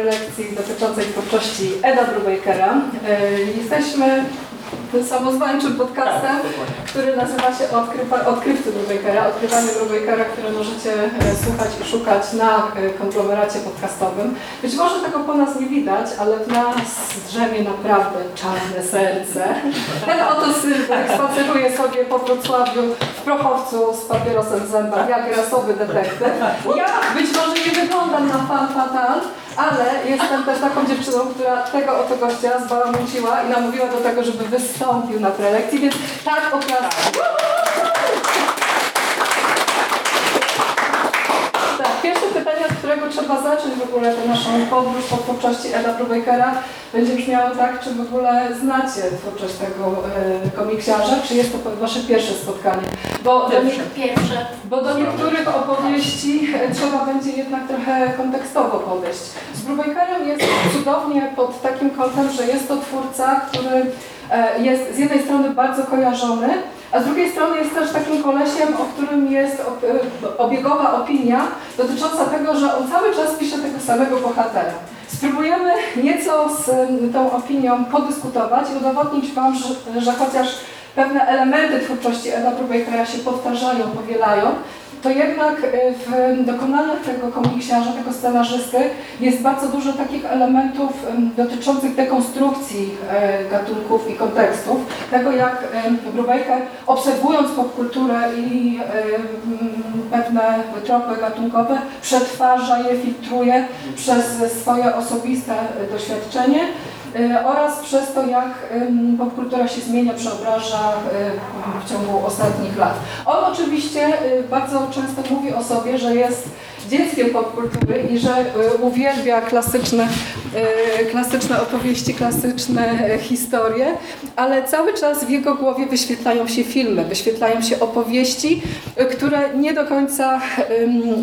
prelekcji dotyczącej twórczości Eda Brubakera. Jesteśmy samozwańczym podcastem, który nazywa się Odkrywa, Odkrywcy Brubakera, Odkrywanie Brubakera, które możecie słuchać i szukać na konglomeracie podcastowym. Być może tego po nas nie widać, ale w nas drzemie naprawdę czarne serce. Ten oto Sylwek spaceruje sobie po Wrocławiu w prochowcu z papierosem w zębach, jak rasowy detektyw. Ja być może nie wyglądam na fan fatal, ale jestem też taką dziewczyną, która tego oto gościa zbałamuciła i namówiła do tego, żeby wystąpił na prelekcji, więc tak oklaskam. Tak, pierwsze pytanie, od którego trzeba zacząć w ogóle tę naszą podróż po twórczości Eda Brubakera będzie brzmiało tak, czy w ogóle znacie twórczość tego e, komiksiarza, czy jest to wasze pierwsze spotkanie? Bo do, pierwsze. Bo do niektórych opowieści e, trzeba będzie jednak trochę kontekstowo podejść. Z Brubakerem jest cudownie pod takim kątem, że jest to twórca, który jest z jednej strony bardzo kojarzony, a z drugiej strony jest też takim kolesiem, o którym jest e, obiegowa opinia dotycząca tego, że on cały czas pisze tego samego bohatera. Spróbujemy nieco z tą opinią podyskutować i udowodnić Wam, że, że chociaż pewne elementy twórczości Eda Brubakera się powtarzają, powielają, to jednak e, w dokonaniach tego komiksiarza, tego scenarzysty jest bardzo dużo takich elementów dotyczących dekonstrukcji e, gatunków i kontekstów. Tego jak Brubaker obserwując popkulturę i pewne tropy gatunkowe przetwarza je, filtruje przez swoje osobiste doświadczenie oraz przez to, jak popkultura się zmienia, przeobraża w ciągu ostatnich lat. On oczywiście e, bardzo często mówi o sobie, że jest dzieckiem popkultury i że e, uwielbia klasyczne, klasyczne opowieści, klasyczne historie, ale cały czas w jego głowie wyświetlają się filmy, wyświetlają się opowieści, które nie do końca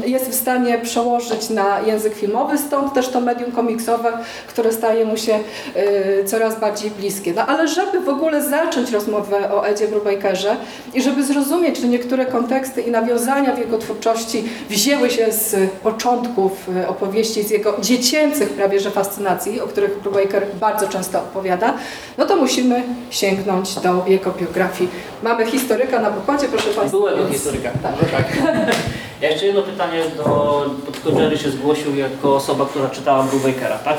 jest w stanie przełożyć na język filmowy, stąd też to medium komiksowe, które staje mu się Y, coraz bardziej bliskie. No ale żeby w ogóle zacząć rozmowę o Edzie Brubakerze i żeby zrozumieć, czy niektóre konteksty i nawiązania w jego twórczości wzięły się z początków y, opowieści, z jego dziecięcych prawie że fascynacji, o których Brubaker bardzo często opowiada, no to musimy sięgnąć do jego biografii. Mamy historyka na pokładzie, proszę Państwa. Byłego więc... historyka. Tak. tak. Ja jeszcze jedno pytanie, do, bo tylko Jerry się zgłosił jako osoba, która czytała Brubakera. Tak?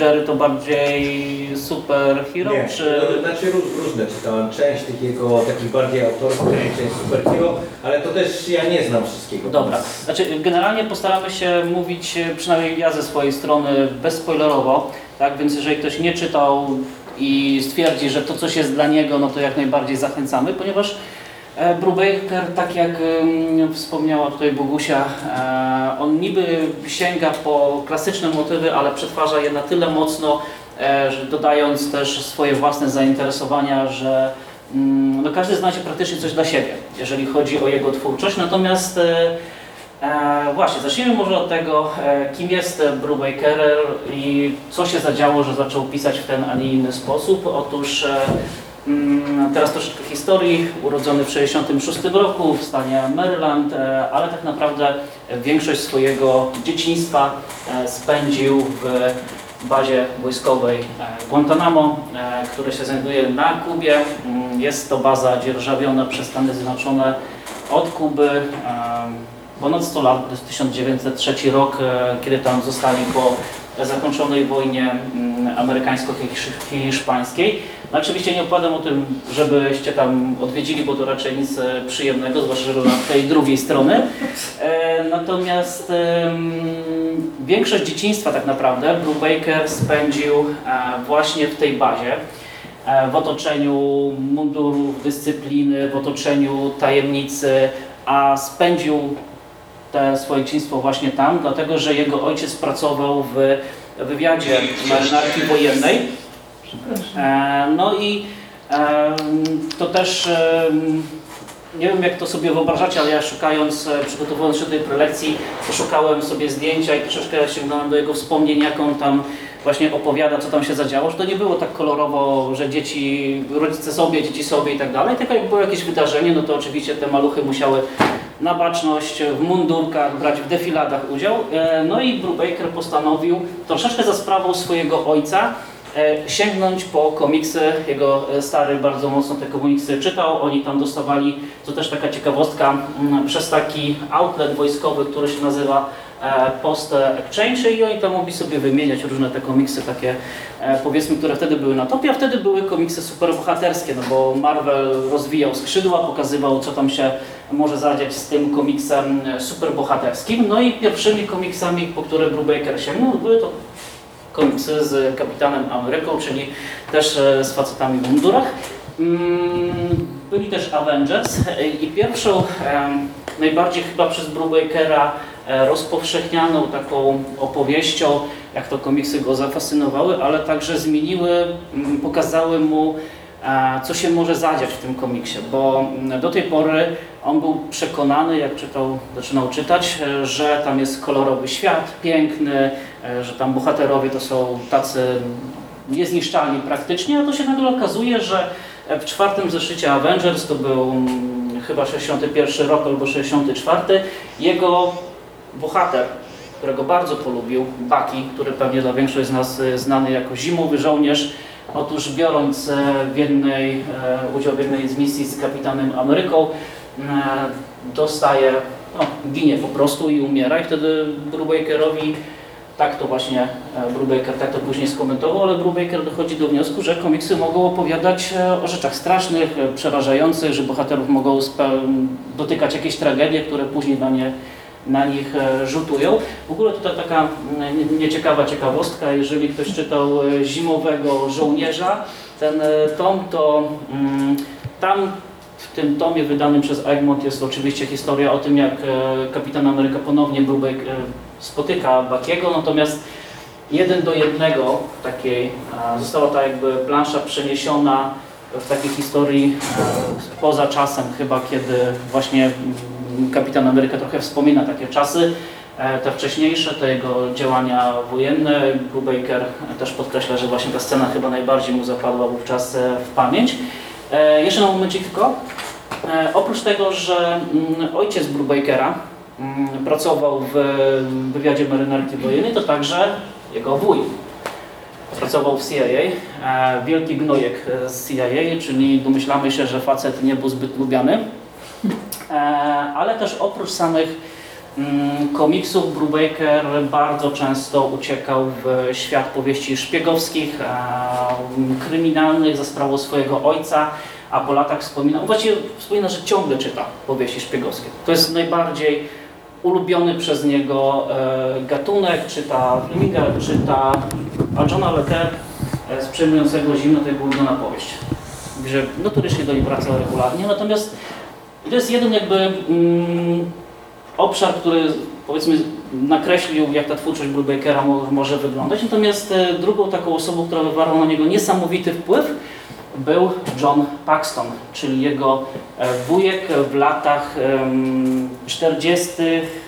Jerry to bardziej superhero, Nie, czy... No, znaczy różne czytałem. Część tych jego takich bardziej autorskich, część superhero, ale to też ja nie znam wszystkiego. Dobra, znaczy generalnie postaramy się mówić, przynajmniej ja ze swojej strony, bezspoilerowo, tak, więc jeżeli ktoś nie czytał i stwierdzi, że to coś jest dla niego, no to jak najbardziej zachęcamy, ponieważ E, Brubaker, tak jak wspomniała tutaj Bogusia, e, on niby sięga po klasyczne motywy, ale przetwarza je na tyle mocno, e, dodając też swoje własne zainteresowania, że mm, no każdy znajdzie praktycznie coś dla siebie, jeżeli chodzi o jego twórczość. Natomiast właśnie, zacznijmy może od tego, kim jest Brubaker i co się zadziało, że zaczął pisać w ten, a nie inny sposób. Otóż teraz troszeczkę historii. Urodzony w 1966 roku w stanie Maryland, e, ale tak naprawdę większość swojego dzieciństwa e, spędził w bazie wojskowej e, Guantanamo, które się znajduje na Kubie. Mm, jest to baza dzierżawiona przez Stany Zjednoczone od Kuby ponad 100 lat, to jest 1903 rok, kiedy tam zostali po zakończonej wojnie mm, amerykańsko-hiszpańskiej. No oczywiście nie opowiadam o tym, żebyście tam odwiedzili, bo to raczej nic e, przyjemnego, zwłaszcza, że na tej drugiej strony. E, natomiast większość dzieciństwa tak naprawdę Brubaker spędził e, właśnie w tej bazie w otoczeniu mundurów, dyscypliny, w otoczeniu tajemnicy, a spędził te swoje dzieciństwo właśnie tam, dlatego że jego ojciec pracował w wywiadzie marynarki wojennej E, no i to też nie wiem jak to sobie wyobrażacie, ale ja szukając, e, przygotowując się do tej prelekcji, poszukałem sobie zdjęcia i troszeczkę sięgnąłem do jego wspomnień, jak on tam właśnie opowiada, co tam się zadziało, że to nie było tak kolorowo, że dzieci, rodzice sobie, dzieci sobie i tak dalej, tylko jak było jakieś wydarzenie, no to oczywiście te maluchy musiały na baczność, w mundurkach, brać w defiladach udział. E, No i Brubaker postanowił troszeczkę za sprawą swojego ojca e, sięgnąć po komiksy. Jego e, stary bardzo mocno te komiksy czytał. Oni tam dostawali, to też taka ciekawostka, mm, przez taki outlet wojskowy, który się nazywa e, Post Exchange i oni tam mogli sobie wymieniać różne te komiksy takie e, powiedzmy, które wtedy były na topie, a wtedy były komiksy superbohaterskie, no bo Marvel rozwijał skrzydła, pokazywał co tam się może zadziać z tym komiksem e, superbohaterskim. No i pierwszymi komiksami, po które Brubaker sięgnął, były to komiksy z Kapitanem Ameryką, czyli też e, z facetami w mundurach. Mm, Byli też Avengers i pierwszą, najbardziej chyba przez Brubakera e, rozpowszechnianą taką opowieścią, jak to komiksy go zafascynowały, ale także zmieniły, mm, pokazały mu, co się może zadziać w tym komiksie, bo mm, do tej pory on był przekonany, jak czytał, zaczynał czytać, e, że tam jest kolorowy świat, piękny, e, że tam bohaterowie to są tacy niezniszczalni praktycznie, a to się nagle okazuje, że w czwartym zeszycie Avengers, to był mm, chyba 61 rok albo 64, jego bohater, którego bardzo polubił, Bucky, który pewnie dla większości z nas e, znany jako zimowy żołnierz, otóż biorąc e, w jednej, e, udział w jednej z misji z Kapitanem Ameryką, e, dostaje, no, ginie po prostu i umiera. I wtedy Brubakerowi tak to właśnie Brubaker tak to później skomentował, ale Brubaker dochodzi do wniosku, że komiksy mogą opowiadać o rzeczach strasznych, przerażających, że bohaterów mogą dotykać jakieś tragedie, które później na, nie, na nich e, rzutują. W ogóle tutaj taka mm, nie- nieciekawa ciekawostka, jeżeli ktoś czytał e, Zimowego Żołnierza, ten e, tom, to mm, tam w tym tomie wydanym przez Egmont jest oczywiście historia o tym, jak kapitan Ameryka ponownie e, spotyka Bakiego, natomiast jeden do jednego takiej została ta jakby plansza przeniesiona w takiej historii poza czasem chyba, kiedy właśnie kapitan Ameryka trochę wspomina takie czasy, e, te wcześniejsze, te jego działania wojenne. Brubaker też podkreśla, że właśnie ta scena chyba najbardziej mu zapadła wówczas e, w pamięć. E, Jeszcze na momencik tylko. Oprócz tego, że mm, ojciec Brubakera mm, pracował w wywiadzie marynarki wojennej, to także jego wuj pracował w CIA. Wielki gnojek z CIA, czyli domyślamy się, że facet nie był zbyt lubiany. E, Ale też oprócz samych mm, komiksów Brubaker bardzo często uciekał w świat powieści szpiegowskich, e, kryminalnych za sprawą swojego ojca, a po latach wspomina, właściwie wspomina, że ciągle czyta powieści szpiegowskie. To jest najbardziej ulubiony przez niego e, gatunek, czyta Fleminga, czyta a Johna Le Carre e, z Przejmującego Zimno to jego ulubiona powieść. Że notorycznie do niej wraca regularnie, natomiast to jest jeden jakby mm, obszar, który powiedzmy nakreślił, jak ta twórczość Brubakera mo- może wyglądać. Natomiast e, drugą taką osobą, która wywarła na niego niesamowity wpływ, był John Paxton, czyli jego e, wujek w latach em, 40.,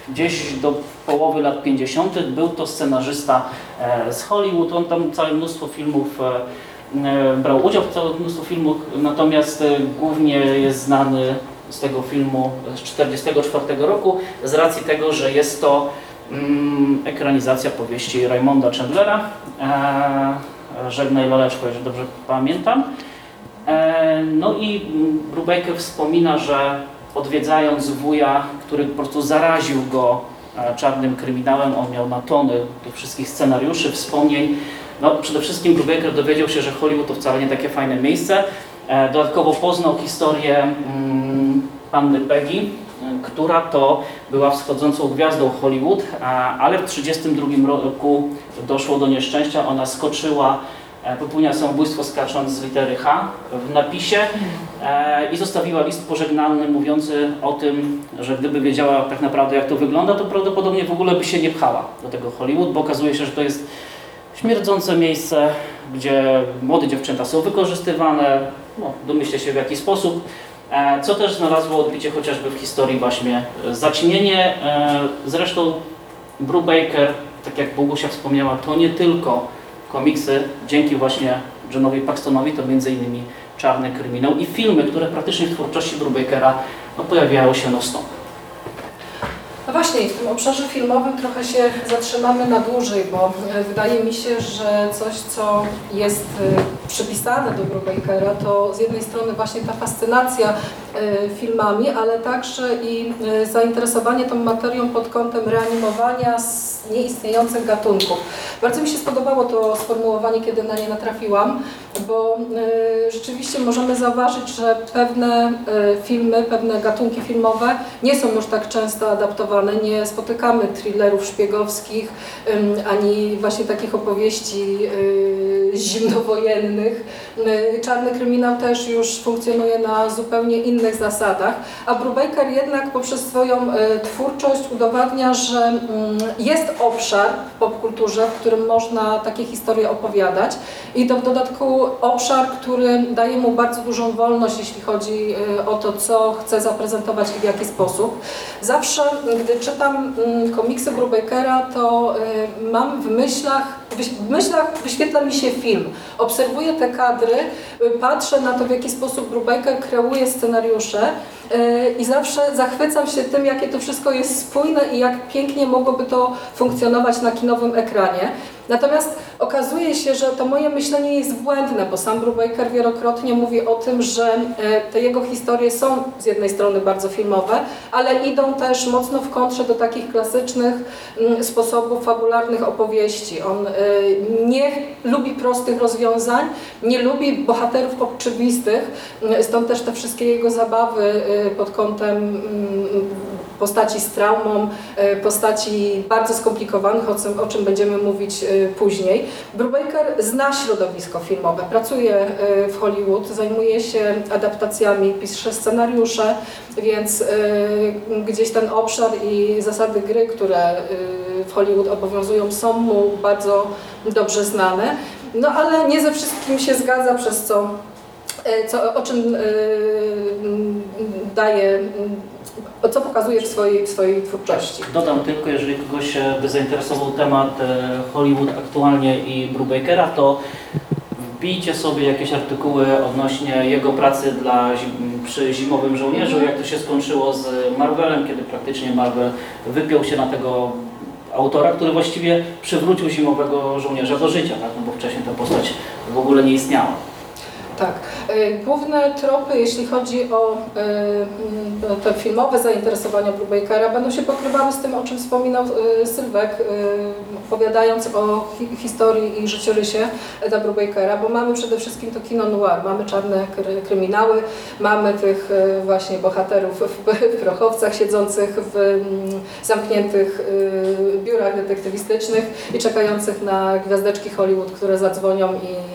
gdzieś do połowy lat 50. Był to scenarzysta e, z Hollywood. On tam całe mnóstwo filmów brał udział w całym mnóstwo filmów, natomiast głównie jest znany z tego filmu z 1944 roku z racji tego, że jest to mm, ekranizacja powieści Raymonda Chandlera. E, Żegnaj Laleczko, jeżeli dobrze pamiętam. E, No i mm, Brubaker wspomina, że odwiedzając wuja, który po prostu zaraził go e, czarnym kryminałem, on miał na tony tych wszystkich scenariuszy, wspomnień. No, przede wszystkim Brubaker dowiedział się, że Hollywood to wcale nie takie fajne miejsce. E, Dodatkowo poznał historię mm, panny Peggy, y, która to była wschodzącą gwiazdą Hollywood, ale w 1932 roku doszło do nieszczęścia. Ona skoczyła, e, popełniła samobójstwo skacząc z litery H w napisie e, i zostawiła list pożegnalny mówiący o tym, że gdyby wiedziała tak naprawdę jak to wygląda, to prawdopodobnie w ogóle by się nie pchała do tego Hollywood, bo okazuje się, że to jest śmierdzące miejsce, gdzie młode dziewczęta są wykorzystywane, no, domyślę się w jaki sposób, co też znalazło odbicie chociażby w historii właśnie e, Zaćmienie. E, Zresztą Brubaker, tak jak Bogusia wspomniała, to nie tylko komiksy, dzięki właśnie Johnowi Paxtonowi, to między innymi Czarny Kryminał i filmy, które praktycznie w twórczości Brubakera no, pojawiały się non stop. Właśnie, w tym obszarze filmowym trochę się zatrzymamy na dłużej, bo e, wydaje mi się, że coś, co jest e, przypisane do Brubakera, to z jednej strony właśnie ta fascynacja e, filmami, ale także i zainteresowanie tą materią pod kątem reanimowania z nieistniejących gatunków. Bardzo mi się spodobało to sformułowanie, kiedy na nie natrafiłam, bo e, rzeczywiście możemy zauważyć, że pewne e, filmy, pewne gatunki filmowe nie są już tak często adaptowane. Nie spotykamy thrillerów szpiegowskich, ani właśnie takich opowieści y, zimnowojennych. Y, Czarny kryminał też już funkcjonuje na zupełnie innych zasadach, a Brubaker jednak poprzez swoją y, twórczość udowadnia, że mm, jest obszar w popkulturze, w którym można takie historie opowiadać i to w dodatku obszar, który daje mu bardzo dużą wolność, jeśli chodzi y, o to, co chce zaprezentować i w jaki sposób. Zawsze, gdy czytam mm, komiksy Brubakera, to y, mam w myślach, w myślach wyświetla mi się film. Obserwuję te kadry, y, patrzę na to, w jaki sposób Brubaker kreuje scenariusze y, i zawsze zachwycam się tym, jakie to wszystko jest spójne i jak pięknie mogłoby to funkcjonować na kinowym ekranie. Natomiast okazuje się, że to moje myślenie jest błędne, bo sam Brubaker wielokrotnie mówi o tym, że e, te jego historie są z jednej strony bardzo filmowe, ale idą też mocno w kontrze do takich klasycznych mm, sposobów fabularnych opowieści. On e, nie lubi prostych rozwiązań, nie lubi bohaterów oczywistych, mm, stąd też te wszystkie jego zabawy e, pod kątem mm, postaci z traumą, e, postaci bardzo skomplikowanych, o czym, o czym będziemy mówić e, później. Brubaker zna środowisko filmowe, pracuje e, w Hollywood, zajmuje się adaptacjami, pisze scenariusze, więc gdzieś ten obszar i zasady gry, które w Hollywood obowiązują, są mu bardzo dobrze znane. No ale nie ze wszystkim się zgadza, przez co, co o czym daje co pokazuje w swojej, w swojej twórczości. Dodam tylko, jeżeli kogoś e, by zainteresował temat e, Hollywood aktualnie i Brubakera, to wbijcie sobie jakieś artykuły odnośnie jego pracy dla, przy Zimowym Żołnierzu, jak to się skończyło z Marvelem, kiedy praktycznie Marvel wypiął się na tego autora, który właściwie przywrócił Zimowego Żołnierza do życia, tak? no bo wcześniej ta postać w ogóle nie istniała. Tak. Y, Główne tropy, jeśli chodzi o y, te filmowe zainteresowania Brubakera, będą się pokrywały z tym, o czym wspominał y, Sylwek, opowiadając o hi historii i życiorysie Eda Brubakera, bo mamy przede wszystkim to kino noir, mamy czarne kry kryminały, mamy tych właśnie bohaterów w, prochowcach siedzących w mm, zamkniętych biurach detektywistycznych i czekających na gwiazdeczki Hollywood, które zadzwonią i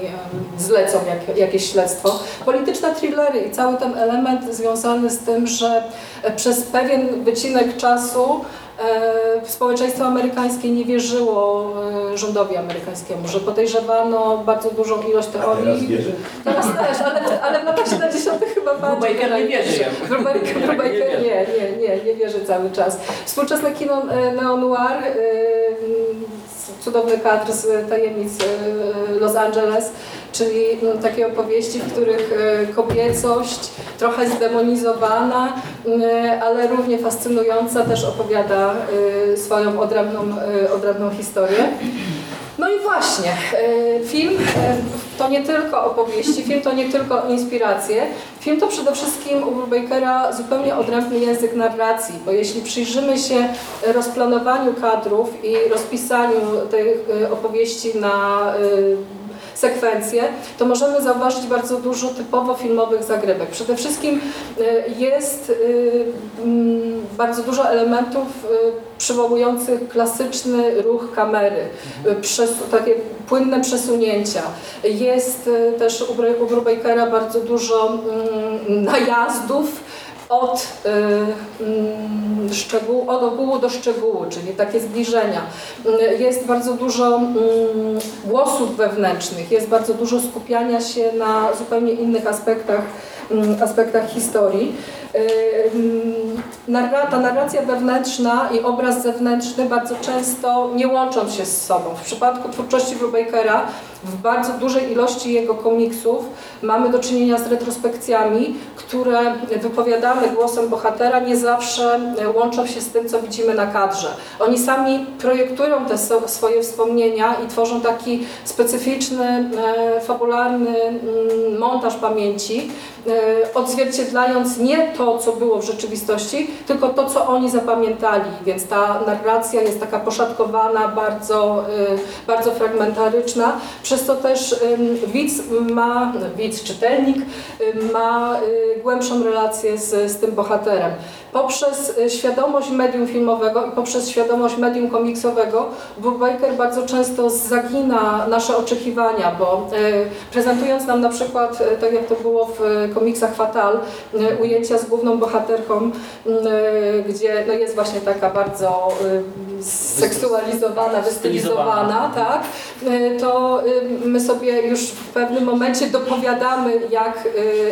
zlecą jak, jakieś śledztwo. Polityczne thrillery i cały ten element związany z tym, że przez pewien wycinek czasu e, społeczeństwo amerykańskie nie wierzyło e, rządowi amerykańskiemu, że podejrzewano bardzo dużą ilość A teraz teorii. wierzy? Teraz też, ale, ale w latach 70. chyba bardziej. Brubaker nie wierzy. Brubaker, wierzy. nie, nie, nie, nie wierzy cały czas. Współczesne kino e, neo-noir, cudowny kadr z tajemnic Los Angeles, czyli mm, takie opowieści, w których e, kobiecość, trochę zdemonizowana, ale równie fascynująca, też opowiada e, swoją odrębną, e, odrębną historię. No i właśnie, film to nie tylko opowieści, film to nie tylko inspiracje. Film to przede wszystkim u Brubakera zupełnie odrębny język narracji, bo jeśli przyjrzymy się rozplanowaniu kadrów i rozpisaniu tych opowieści na sekwencje, to możemy zauważyć bardzo dużo typowo filmowych zagrywek. Przede wszystkim e, jest e, mm, bardzo dużo elementów e, przywołujących klasyczny ruch kamery, takie płynne przesunięcia. Jest też u Brubakera bardzo dużo mm, najazdów, od, y, mm, szczegółu, od ogółu do szczegółu, czyli takie zbliżenia. Y, Jest bardzo dużo mm, głosów wewnętrznych, jest bardzo dużo skupiania się na zupełnie innych aspektach, aspektach historii. narra ta narracja wewnętrzna i obraz zewnętrzny bardzo często nie łączą się z sobą. W przypadku twórczości Brubakera w bardzo dużej ilości jego komiksów mamy do czynienia z retrospekcjami, które wypowiadane głosem bohatera nie zawsze łączą się z tym, co widzimy na kadrze. Oni sami projektują te swoje wspomnienia i tworzą taki specyficzny, e, fabularny mm, montaż pamięci, e, odzwierciedlając nie to, co było w rzeczywistości, tylko to, co oni zapamiętali. Więc ta narracja jest taka poszatkowana, bardzo, e, bardzo fragmentaryczna, przez to też widz ma, widz, czytelnik ma głębszą relację z, z tym bohaterem. Poprzez y, świadomość medium filmowego i poprzez świadomość medium komiksowego Brubaker bardzo często zagina nasze oczekiwania, bo y, prezentując nam na przykład, y, tak jak to było w komiksach Fatal, ujęcia z główną bohaterką, gdzie no jest właśnie taka bardzo seksualizowana, wystylizowana, tak, to my sobie już w pewnym momencie dopowiadamy, jak,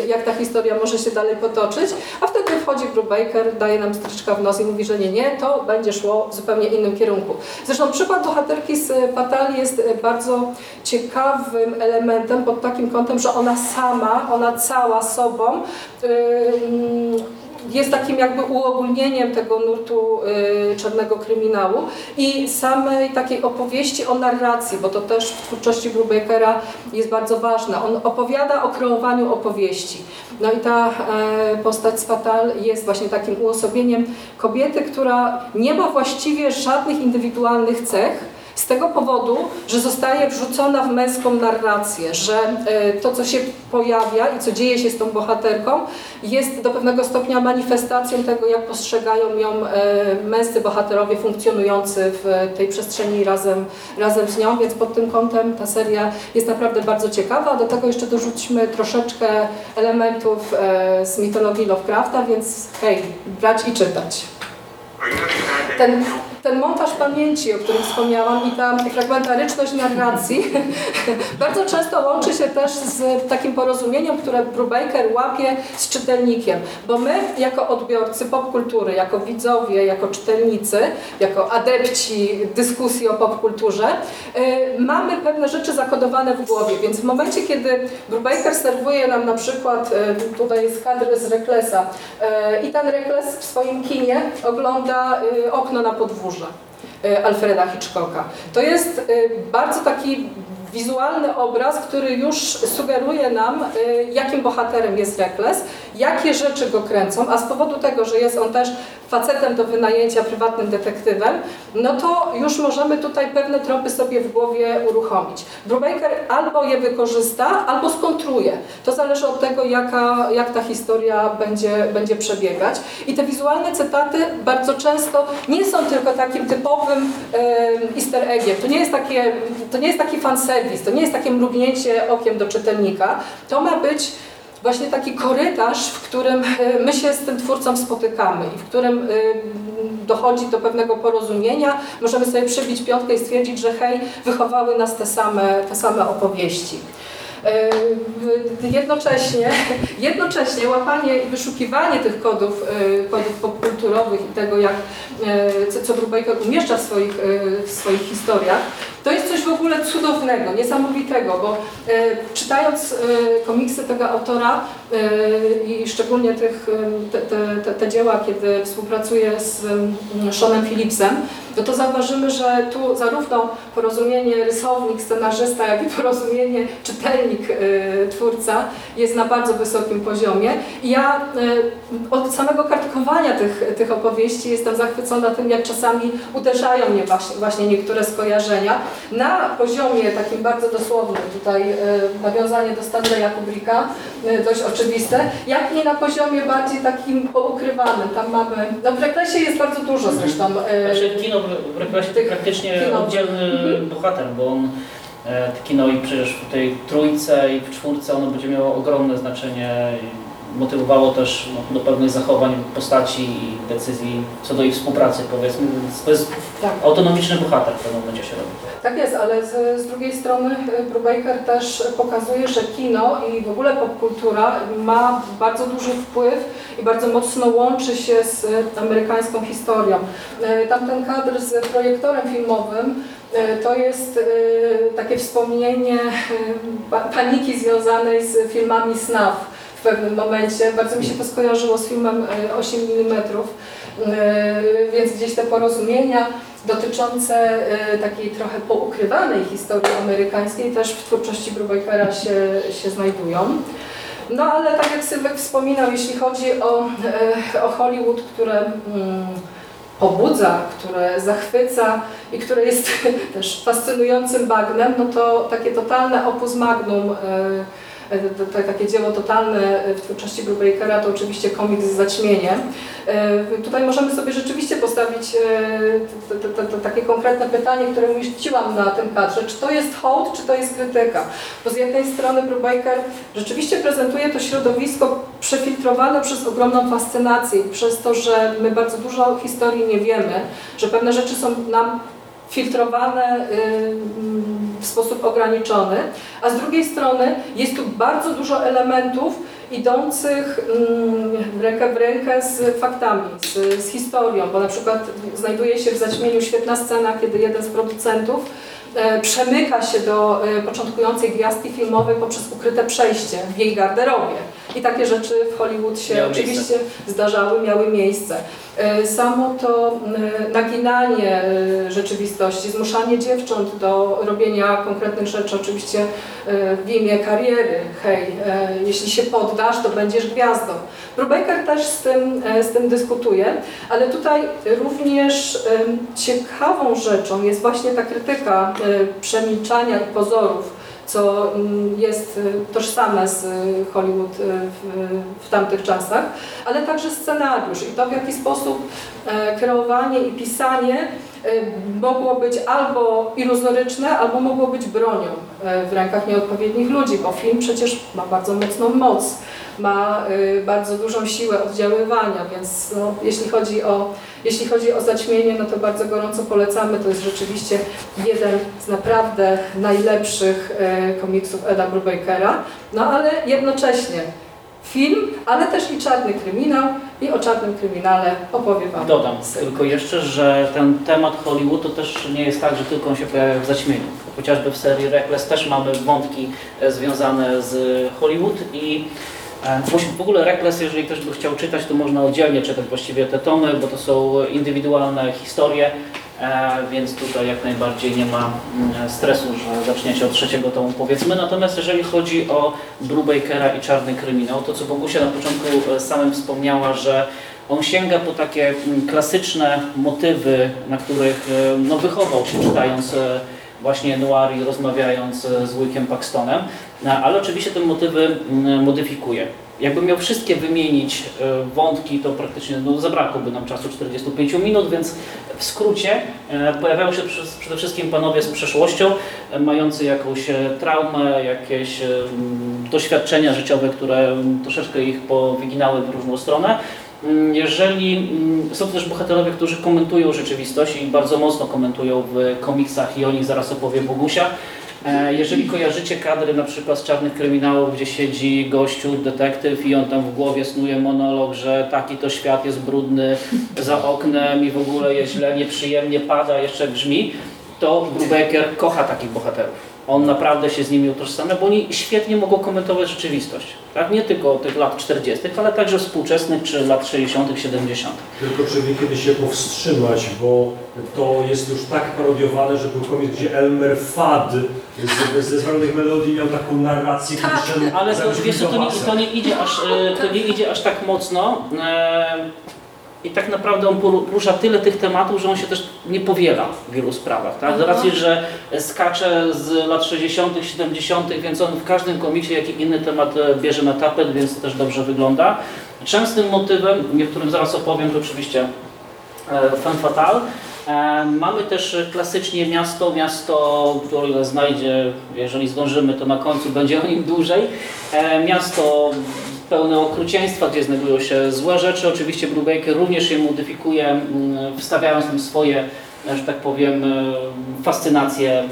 jak ta historia może się dalej potoczyć, a wtedy wchodzi Brubaker daje nam stryczka w nos i mówi, że nie, nie, to będzie szło w zupełnie innym kierunku. Zresztą przykład bohaterki z Patali jest bardzo ciekawym elementem pod takim kątem, że ona sama, ona cała sobą yy, jest takim jakby uogólnieniem tego nurtu y, czarnego kryminału i samej takiej opowieści o narracji, bo to też w twórczości Brubakera jest bardzo ważne. On opowiada o kreowaniu opowieści. No i ta e, postać z Fatal jest właśnie takim uosobieniem kobiety, która nie ma właściwie żadnych indywidualnych cech, z tego powodu, że zostaje wrzucona w męską narrację, że e, to, co się pojawia i co dzieje się z tą bohaterką, jest do pewnego stopnia manifestacją tego, jak postrzegają ją e, męscy bohaterowie funkcjonujący w tej przestrzeni razem, razem z nią, więc pod tym kątem ta seria jest naprawdę bardzo ciekawa. Do tego jeszcze dorzućmy troszeczkę elementów e, z mitologii Lovecrafta, więc hej, brać i czytać. Ten ten montaż pamięci, o którym wspomniałam i ta fragmentaryczność narracji bardzo często łączy się też z takim porozumieniem, które Brubaker łapie z czytelnikiem, bo my jako odbiorcy popkultury, jako widzowie, jako czytelnicy, jako adepci dyskusji o popkulturze, yy, mamy pewne rzeczy zakodowane w głowie, więc w momencie, kiedy Brubaker serwuje nam na przykład, yy, tutaj jest kadr z Reklesa yy, i ten Rekles w swoim kinie ogląda y, okno na podwórze, E, Alfreda Hitchcocka. To jest e, bardzo taki wizualny obraz, który już sugeruje nam, e, jakim bohaterem jest Rekles, jakie rzeczy go kręcą, a z powodu tego, że jest on też facetem do wynajęcia prywatnym detektywem, no to już możemy tutaj pewne tropy sobie w głowie uruchomić. Brubaker albo je wykorzysta, albo skontruje. To zależy od tego, jaka, jak ta historia będzie, będzie przebiegać. I te wizualne cytaty bardzo często nie są tylko takim typowym e, easter eggiem. To nie jest, takie, to nie jest taki fanserwis, to nie jest takie mrugnięcie okiem do czytelnika. To ma być właśnie taki korytarz, w którym e, my się z tym twórcą spotykamy i w którym e, dochodzi do pewnego porozumienia. Możemy sobie przybić piątkę i stwierdzić, że hej, wychowały nas te same, te same opowieści. E, jednocześnie, jednocześnie łapanie i wyszukiwanie tych kodów, kodów popkulturowych i tego, jak, co Brubaker umieszcza w swoich, w swoich historiach, to jest coś w ogóle cudownego, niesamowitego, bo e, czytając e, komiksy tego autora e, i szczególnie tych, te, te, te, dzieła, kiedy współpracuje z Seanem Phillipsem, no to zauważymy, że tu zarówno porozumienie rysownik, scenarzysta, jak i porozumienie czytelnik, twórca jest na bardzo wysokim poziomie. I ja od samego kartkowania tych, tych opowieści jestem zachwycona tym, jak czasami uderzają mnie właśnie, właśnie niektóre skojarzenia na poziomie takim bardzo dosłownym, tutaj e, nawiązanie do Stanleya Kubricka, e, dość oczywiste, jak i na poziomie bardziej takim poukrywanym. Tam mamy, no w reklesie jest bardzo dużo zresztą. E, znaczy kino w reklesie to praktycznie kino. oddzielny mhm. bohater, bo on E, Kino i przecież w tej trójce i w czwórce ono będzie miało ogromne znaczenie. Motywowało też no, do pewnych zachowań postaci i decyzji co do ich współpracy powiedzmy. Więc to jest Tak. autonomiczny bohater w pewnym momencie się robi. Tak jest, ale z, z drugiej strony y, Brubaker też pokazuje, że kino i w ogóle popkultura ma bardzo duży wpływ i bardzo mocno łączy się z amerykańską historią. Y, Tamten kadr z projektorem filmowym y, to jest takie wspomnienie pa- paniki związanej z filmami SNAF pewnym momencie. Bardzo mi się to skojarzyło z filmem y, 8 mm, y, więc gdzieś te porozumienia dotyczące y, takiej trochę poukrywanej historii amerykańskiej też w twórczości Brubakera się, się znajdują. No ale tak jak Sylwek wspominał, jeśli chodzi o, e, o Hollywood, które mm, pobudza, które zachwyca i które jest też fascynującym bagnem, no to takie totalne opus magnum, e, e, to- to- takie dzieło totalne w twórczości Brubakera to oczywiście komiks Zaćmienie. E, Tutaj możemy sobie rzeczywiście postawić e, takie konkretne pytanie, które umieściłam na tym kadrze. Czy to jest hołd, czy to jest krytyka? Bo z jednej strony Brubaker rzeczywiście prezentuje to środowisko przefiltrowane przez ogromną fascynację przez to, że my bardzo dużo o historii nie wiemy, że pewne rzeczy są nam filtrowane y, mm, w sposób ograniczony, a z drugiej strony jest tu bardzo dużo elementów idących mm, rękę w rękę z faktami, z, z historią, bo na przykład znajduje się w zaćmieniu świetna scena, kiedy jeden z producentów przemyka się do e, początkującej gwiazdki filmowej poprzez ukryte przejście w jej garderobie. I takie rzeczy w Hollywood się oczywiście miejsce. zdarzały, miały miejsce. E, Samo to e, naginanie e, rzeczywistości, zmuszanie dziewcząt do robienia konkretnych rzeczy, oczywiście e, w imię kariery. Hej, e, jeśli się poddasz, to będziesz gwiazdą. Brubaker też z tym, e, z tym dyskutuje, ale tutaj również ciekawą rzeczą jest właśnie ta krytyka e, przemilczania i pozorów, co mm, jest tożsame z Hollywood w, w tamtych czasach, ale także scenariusz i to w jaki sposób kreowanie i pisanie mogło być albo iluzoryczne, albo mogło być bronią e, w rękach nieodpowiednich ludzi, bo film przecież ma bardzo mocną moc, ma e, bardzo dużą siłę oddziaływania, więc no, jeśli, chodzi o, jeśli chodzi o zaćmienie, no to bardzo gorąco polecamy. To jest rzeczywiście jeden z naprawdę najlepszych komiksów Eda Brubakera, no ale jednocześnie film, ale też i czarny kryminał i o czarnym kryminale opowie Wam. Dodam tylko jeszcze, że ten temat Hollywood to też nie jest tak, że tylko on się pojawia w zaćmieniu. Chociażby w serii Reckless też mamy wątki e, związane z Hollywood i e, w ogóle Reckless, jeżeli ktoś by chciał czytać, to można oddzielnie czytać właściwie te tomy, bo to są indywidualne historie, więc tutaj jak najbardziej nie ma mm, stresu, że zaczniecie od trzeciego tomu powiedzmy. Natomiast jeżeli chodzi o Brubakera i Czarny Kryminał, to co Bogusia na początku e, samym wspomniała, że on sięga po takie mm, klasyczne motywy, na których e, no, wychował się czytając e, właśnie noir i rozmawiając e, z Wickiem Paxtonem, ale oczywiście te motywy mm, modyfikuje. Jakbym miał wszystkie wymienić e, wątki, to praktycznie no, zabrakłoby nam czasu 45 minut, więc w skrócie e, pojawiają się przede wszystkim panowie z przeszłością, e, mający jakąś traumę, jakieś mm, doświadczenia życiowe, które mm, troszeczkę ich powyginały w różną stronę. Mm, Jeżeli są też bohaterowie, którzy komentują rzeczywistość i bardzo mocno komentują w komiksach i o nich zaraz opowie Bogusia. E, Jeżeli kojarzycie kadry na przykład z Czarnych Kryminałów, gdzie siedzi gościu, detektyw i on tam w głowie snuje monolog, że taki to świat jest brudny za oknem i w ogóle jest źle, nieprzyjemnie pada, jeszcze grzmi, to Brubaker kocha takich bohaterów. On naprawdę się z nimi utożsamia, bo oni świetnie mogą komentować rzeczywistość. Tak? Nie tylko tych lat 40., ale także współczesnych czy lat 60., 70. Tylko czy wie kiedy się powstrzymać, bo to jest już tak parodiowane, że był komiks, gdzie Elmer Fudd z, ze zwanych melodii miał taką narrację, Tak, kiedy Ale to, wiesz, to, nie, to, nie idzie aż, e, to nie idzie aż tak mocno. e, I tak naprawdę on porusza tyle tych tematów, że on się też nie powiela w wielu sprawach. Tak? Z racji, że skacze z lat 60., 70., więc on w każdym komiksie jakiś inny temat e, bierze na tapet, więc to też dobrze wygląda. Częstym motywem, o którym zaraz opowiem, to oczywiście e, Femme Fatale. E, Mamy też klasycznie miasto, miasto, które znajdzie, jeżeli zdążymy, to na końcu będzie o nim dłużej. Miasto pełne okrucieństwa, gdzie znajdują się złe rzeczy. Oczywiście Brubaker również je modyfikuje, mm, wstawiając tam swoje, że tak powiem, e, fascynacje mm,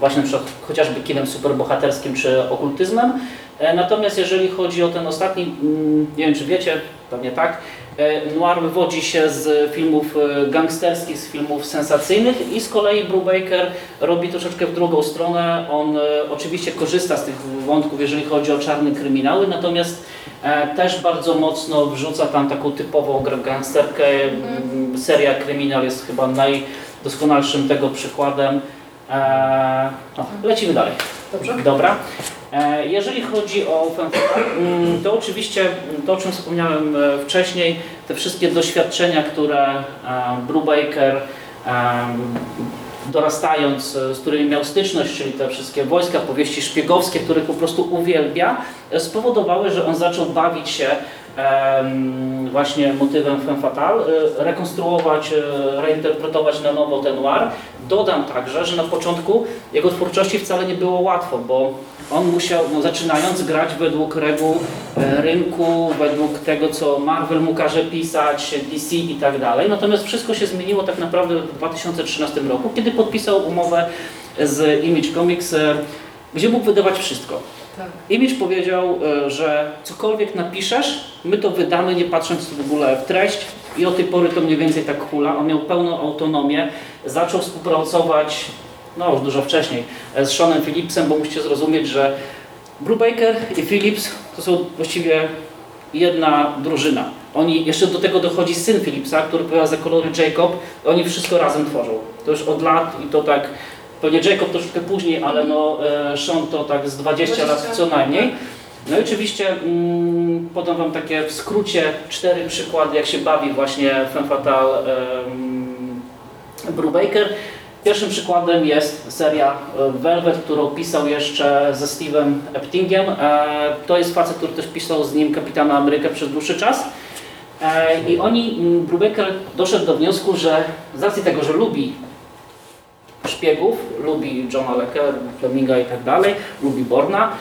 właśnie chociażby kinem superbohaterskim czy okultyzmem. E, Natomiast jeżeli chodzi o ten ostatni, mm, nie wiem czy wiecie, pewnie tak, e, noir wywodzi się z filmów gangsterskich, z filmów sensacyjnych i z kolei Brubaker robi troszeczkę w drugą stronę. On oczywiście korzysta z tych wątków, jeżeli chodzi o czarne kryminały, natomiast też bardzo mocno wrzuca tam taką typową gangsterkę. Mm, Seria Kryminal jest chyba najdoskonalszym tego przykładem. E, no, lecimy dalej. Dobrze? Dobra. E, Jeżeli chodzi o fanfiction, mm, to oczywiście to, o czym wspomniałem e, wcześniej, te wszystkie doświadczenia, które e, Brubaker dorastając, e, z którymi miał styczność, czyli te wszystkie wojska, powieści szpiegowskie, które po prostu uwielbia, e, spowodowały, że on zaczął bawić się właśnie motywem femme fatale, e, rekonstruować, reinterpretować na nowo ten noir. Dodam także, że na początku jego twórczości wcale nie było łatwo, bo on musiał, no, zaczynając grać według reguł e, rynku, według tego, co Marvel mu każe pisać, DC i tak dalej. Natomiast wszystko się zmieniło tak naprawdę w 2013 roku, kiedy podpisał umowę z Image Comics, e, gdzie mógł wydawać wszystko. Tak. Image powiedział, e, że cokolwiek napiszesz, my to wydamy, nie patrząc w ogóle w treść i od tej pory to mniej więcej tak hula. On miał pełną autonomię, zaczął współpracować no już dużo wcześniej e, z Seanem Phillipsem, bo musicie zrozumieć, że Brubaker i Phillips to są właściwie jedna drużyna. Oni, jeszcze do tego dochodzi syn Phillipsa, który odpowiada za kolory Jacob, i oni wszystko razem tworzą. To już od lat i to tak, pewnie Jacob troszkę później, ale no e, Sean to tak z 20 lat co najmniej. No i oczywiście mm, podam Wam takie w skrócie cztery przykłady, jak się bawi właśnie Femme Fatale Brubaker. Pierwszym przykładem jest seria e, Velvet, którą pisał jeszcze ze Steve'em Eptingiem. E, To jest facet, który też pisał z nim Kapitana Amerykę przez dłuższy czas. E, I oni, Brubaker doszedł do wniosku, że z racji tego, że lubi szpiegów, lubi Johna Lecka, Fleminga i tak dalej, lubi Borna,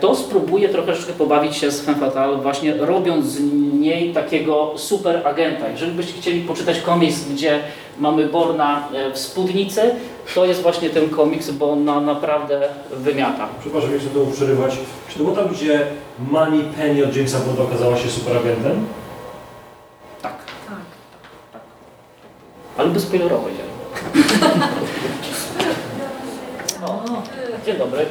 to spróbuje troszeczkę pobawić się z Femme Fatale, właśnie robiąc z niej takiego super agenta. Jeżeli byście chcieli poczytać komiks, gdzie mamy Borna e, w spódnicy, to jest właśnie ten komiks, bo ona naprawdę wymiata. Przepraszam, nie chcę tu przerywać. Czy to było tam, gdzie Money Penny od Jamesa Bonda okazała się superagentem? Tak, Tak. ale bez spoilerowo idziemy. O, dzień dobry.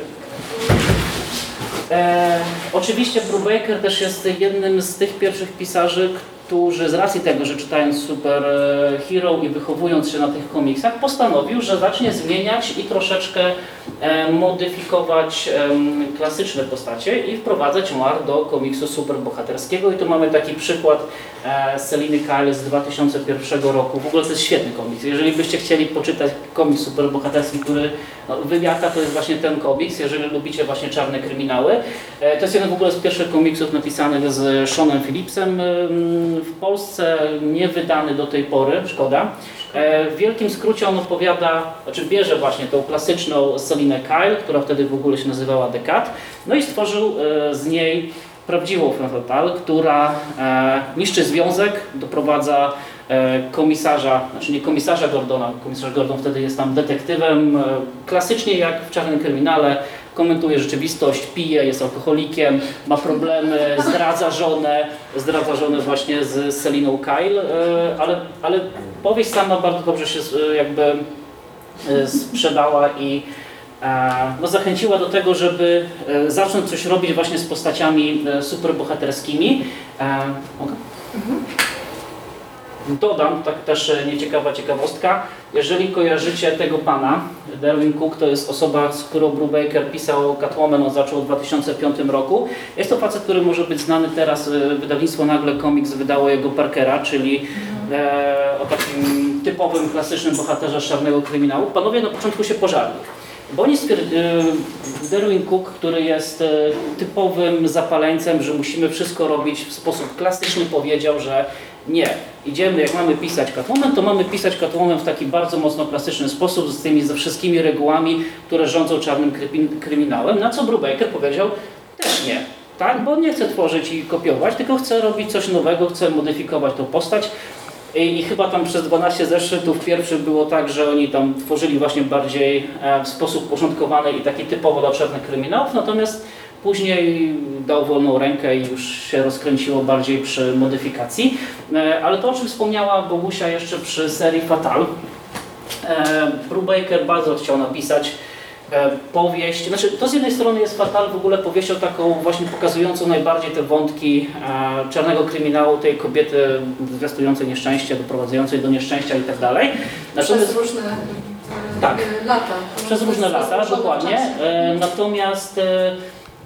E, oczywiście Brubaker też jest jednym z tych pierwszych pisarzy, którzy z racji tego, że czytając Super e, Hero i wychowując się na tych komiksach, postanowił, że zacznie zmieniać i troszeczkę e, modyfikować em, klasyczne postacie i wprowadzać noir do komiksu superbohaterskiego. I tu mamy taki przykład e, Seliny Kyle z 2001 roku. W ogóle to jest świetny komiks. Jeżeli byście chcieli poczytać komiks superbohaterski, który no, wymiata, to jest właśnie ten komiks. Jeżeli lubicie właśnie czarne kryminały. E, to jest jeden w ogóle z pierwszych komiksów napisanych z Seanem Phillipsem. W Polsce nie wydany do tej pory, szkoda. E, W wielkim skrócie on opowiada, znaczy bierze właśnie tą klasyczną Selinę Kyle, która wtedy w ogóle się nazywała The Cat, no i stworzył e, z niej prawdziwą Femme która e, niszczy związek, doprowadza komisarza, znaczy nie komisarza Gordona, komisarz Gordon wtedy jest tam detektywem, klasycznie jak w Czarnym Kryminale, komentuje rzeczywistość, pije, jest alkoholikiem, ma problemy, zdradza żonę, zdradza żonę właśnie z Seliną Kyle, e, ale, ale powieść sama bardzo dobrze się e, jakby e, sprzedała i no, zachęciła do tego, żeby zacząć coś robić właśnie z postaciami superbohaterskimi. Mogę? Dodam, tak też e, nieciekawa ciekawostka, jeżeli kojarzycie tego pana, Darwin Cook to jest osoba, z którą Brubaker pisał Catwoman, on zaczął w 2005 roku. Jest to facet, który może być znany teraz, e, wydawnictwo Nagle Comics wydało jego Parkera, czyli e, o takim typowym, klasycznym bohaterze czarnego kryminału. Panowie na początku się pożarli. Bo oni Derwin Cook, który jest e, typowym zapaleńcem, że musimy wszystko robić w sposób klasyczny, powiedział, że nie, idziemy, jak mamy pisać Catwoman, to mamy pisać Catwoman w taki bardzo mocno klasyczny sposób, z tymi ze wszystkimi regułami, które rządzą czarnym krymin- kryminałem, na co Brubaker powiedział, też nie. Tak, bo nie chce tworzyć i kopiować, tylko chce robić coś nowego, chce modyfikować tą postać. I, I chyba tam przez 12 zeszytów pierwszy było tak, że oni tam tworzyli właśnie bardziej e, w sposób porządkowany i taki typowo dla czarnych kryminałów, natomiast później dał wolną rękę i już się rozkręciło bardziej przy modyfikacji. E, ale to, o czym wspomniała Bogusia jeszcze przy serii Fatal, e, Brubaker bardzo chciał napisać e, powieść, znaczy to z jednej strony jest Fatal w ogóle powieścią taką właśnie pokazującą najbardziej te wątki czarnego kryminału, tej kobiety zwiastującej nieszczęście, doprowadzającej do nieszczęścia i tak dalej. Przez różne Tak. lata. przez różne lata, dokładnie. Natomiast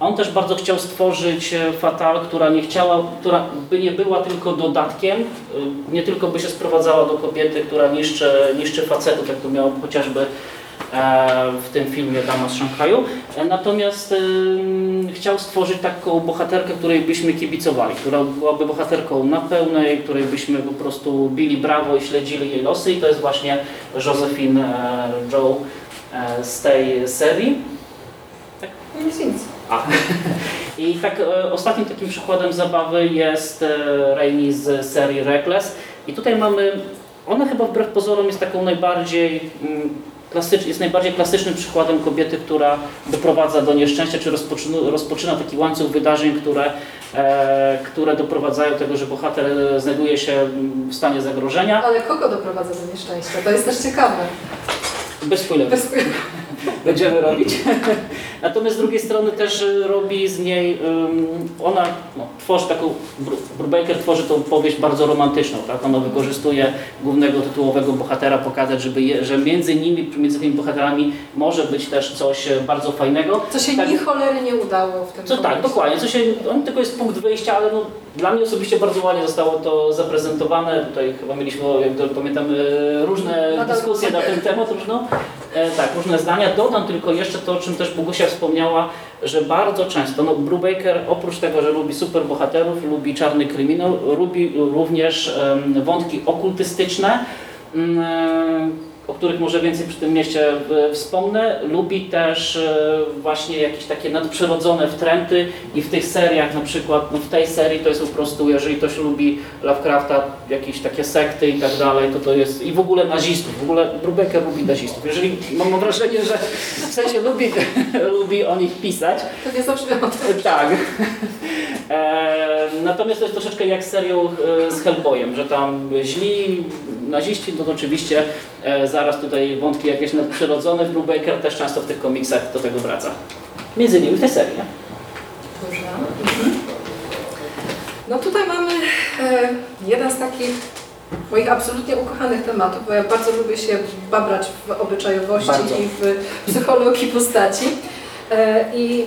e, on też bardzo chciał stworzyć e, Fatal, która nie chciała, która by nie była tylko dodatkiem, e, nie tylko by się sprowadzała do kobiety, która niszczy, niszczy facetów, jak to miało chociażby e, w tym filmie Dama z Szanghaju. Natomiast chciał stworzyć taką bohaterkę, której byśmy kibicowali, która byłaby bohaterką na pełnej, której byśmy po prostu bili brawo i śledzili jej losy i to jest właśnie Josephine Joe z tej serii. Nic, nic. A. I tak e, ostatnim takim przykładem zabawy jest e, Raimi z serii Reckless. I tutaj mamy, ona chyba wbrew pozorom jest taką najbardziej mm, klasycz, jest najbardziej klasycznym przykładem kobiety, która doprowadza do nieszczęścia, czy rozpoczyna, rozpoczyna taki łańcuch wydarzeń, które, e, które doprowadzają do tego, że bohater e, znajduje się mm, w stanie zagrożenia. Ale kogo doprowadza do nieszczęścia? To jest też ciekawe. Bez spoilerów. Bez... będziemy robić. Natomiast z drugiej strony też y, robi z niej, ona no, tworzy taką, Bru- Brubaker tworzy tą powieść bardzo romantyczną, tak? Ona wykorzystuje głównego tytułowego bohatera, pokazać, żeby je, że między nimi, między tymi bohaterami może być też coś e, bardzo fajnego. Co się Tak. ni cholery nie udało w tym Co tak, dokładnie. Co się, on tylko jest punkt wyjścia, ale no, dla mnie osobiście bardzo ładnie zostało to zaprezentowane. Tutaj chyba mieliśmy, jak to pamiętam, e, różne dyskusje na ten temat, różną, tak, różne zdania. Dodam tylko jeszcze to, o czym też Bogusia wspomniała, że bardzo często, no Brubaker oprócz tego, że lubi superbohaterów, lubi czarny kryminał, lubi również wątki okultystyczne, mm, e, o których może więcej przy tym mieście wspomnę. Lubi też e, właśnie jakieś takie nadprzyrodzone wtręty i w tych seriach, na przykład no w tej serii to jest po prostu, jeżeli ktoś lubi Lovecrafta, jakieś takie sekty i tak dalej, to to jest i w ogóle nazistów, w ogóle Brubaker lubi nazistów. Jeżeli mam wrażenie, że w sensie lubi, lubi o nich pisać, To nie zabrzmiało to. tak. E, natomiast to jest troszeczkę jak serią e, z Hellboyem, że tam źli naziści, no to oczywiście e, zaraz tutaj wątki jakieś nadprzyrodzone. Brubaker też często w tych komiksach do tego wraca. Między innymi w tej serii. nie? Dobrze. Mhm. No tutaj mamy e, jeden z takich moich absolutnie ukochanych tematów, bo ja bardzo lubię się babrać w obyczajowości Bardzo. i w psychologii postaci. E, I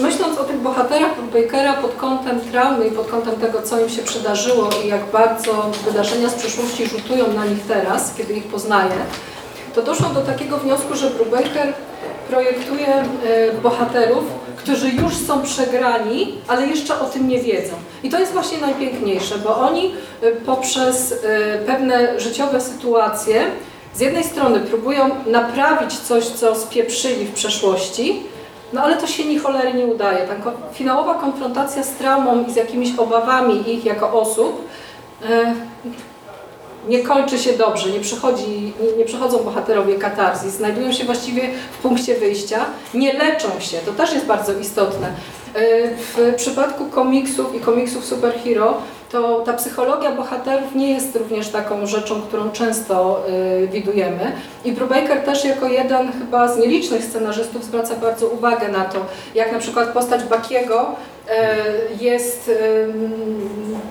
myśląc o tych bohaterach Bakera pod kątem traumy i pod kątem tego, co im się przydarzyło i jak bardzo wydarzenia z przeszłości rzutują na nich teraz, kiedy ich poznaję, to doszłam do takiego wniosku, że Brubaker projektuje e, bohaterów, którzy już są przegrani, ale jeszcze o tym nie wiedzą. I to jest właśnie najpiękniejsze, bo oni e, poprzez e, pewne życiowe sytuacje z jednej strony próbują naprawić coś, co spieprzyli w przeszłości, no ale to się ni cholery nie udaje. Ta finałowa konfrontacja z traumą i z jakimiś obawami ich jako osób e, nie kończy się dobrze, nie, przychodzi, nie, przychodzą bohaterowie katarzis, znajdują się właściwie w punkcie wyjścia, nie leczą się, to też jest bardzo istotne. E, W przypadku komiksów i komiksów superhero to ta psychologia bohaterów nie jest również taką rzeczą, którą często y, widujemy. I Brubaker też jako jeden chyba z nielicznych scenarzystów zwraca bardzo uwagę na to, jak na przykład postać Bakiego e, jest